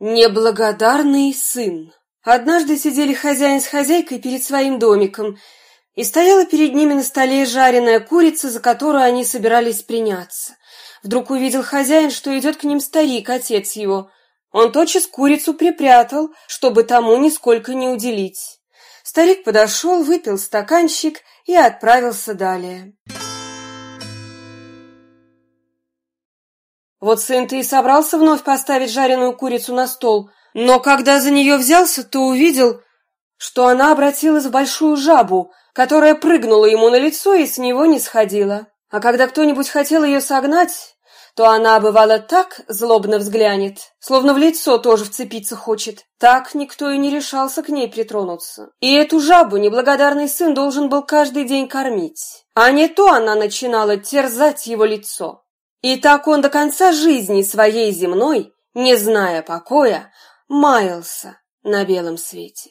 Неблагодарный сын. Однажды сидели хозяин с хозяйкой перед своим домиком, и стояла перед ними на столе жареная курица, за которую они собирались приняться. Вдруг увидел хозяин, что идет к ним старик, отец его. Он тотчас курицу припрятал, чтобы тому нисколько не уделить. Старик подошел, выпил стаканчик и отправился далее. Вот сын-то и собрался вновь поставить жареную курицу на стол, но когда за нее взялся, то увидел, что она обратилась в большую жабу, которая прыгнула ему на лицо и с него не сходила. А когда кто-нибудь хотел ее согнать, то она, бывало, так злобно взглянет, словно в лицо тоже вцепиться хочет. Так никто и не решался к ней притронуться. И эту жабу неблагодарный сын должен был каждый день кормить. А не то она начинала терзать его лицо. И так он до конца жизни своей земной, не зная покоя, маялся на белом свете.